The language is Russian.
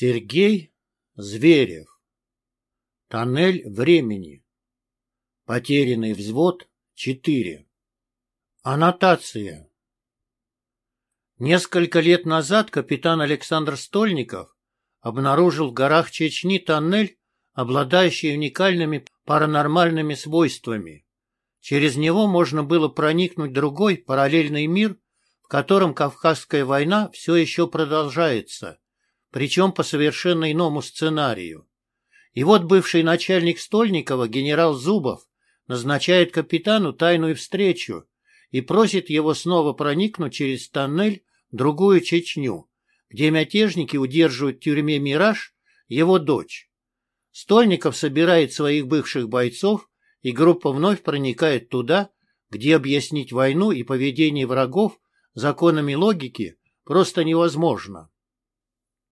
Сергей Зверев. Тоннель времени. Потерянный взвод 4. Аннотация. Несколько лет назад капитан Александр Стольников обнаружил в горах Чечни тоннель, обладающий уникальными паранормальными свойствами. Через него можно было проникнуть в другой параллельный мир, в котором Кавказская война все еще продолжается причем по совершенно иному сценарию. И вот бывший начальник Стольникова, генерал Зубов, назначает капитану тайную встречу и просит его снова проникнуть через тоннель в другую Чечню, где мятежники удерживают в тюрьме «Мираж» его дочь. Стольников собирает своих бывших бойцов, и группа вновь проникает туда, где объяснить войну и поведение врагов законами логики просто невозможно.